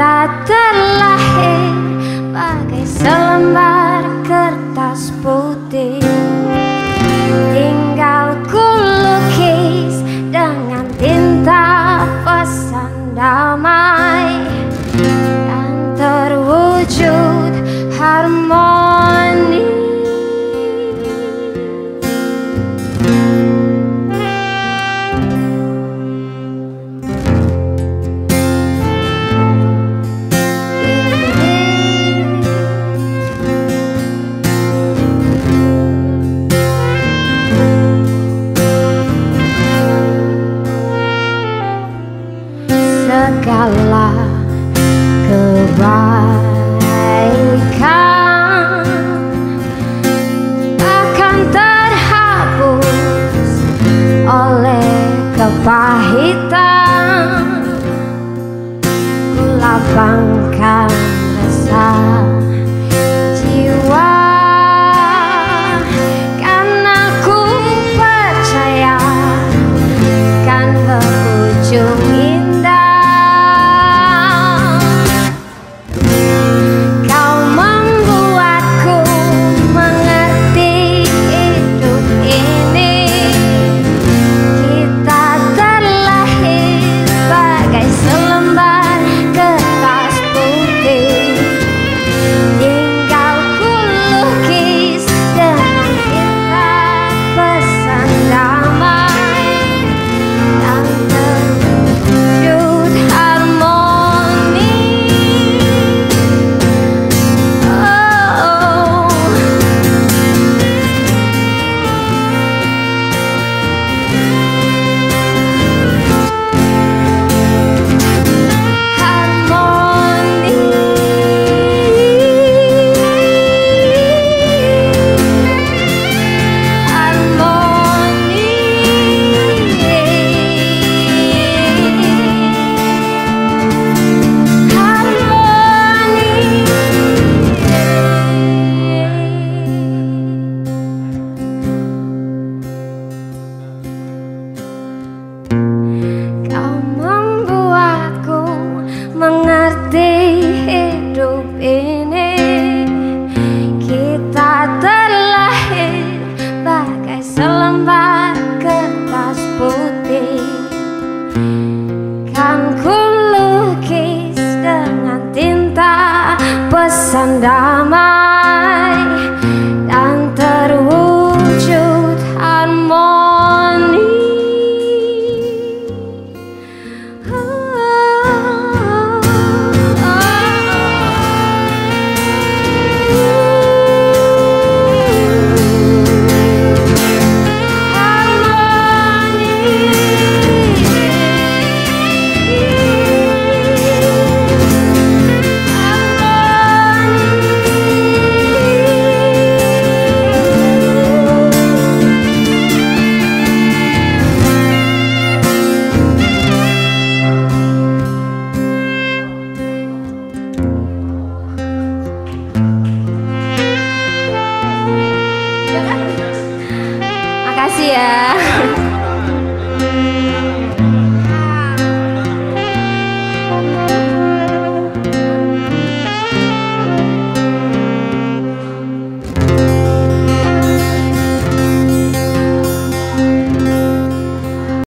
that the pangkal dasar ya.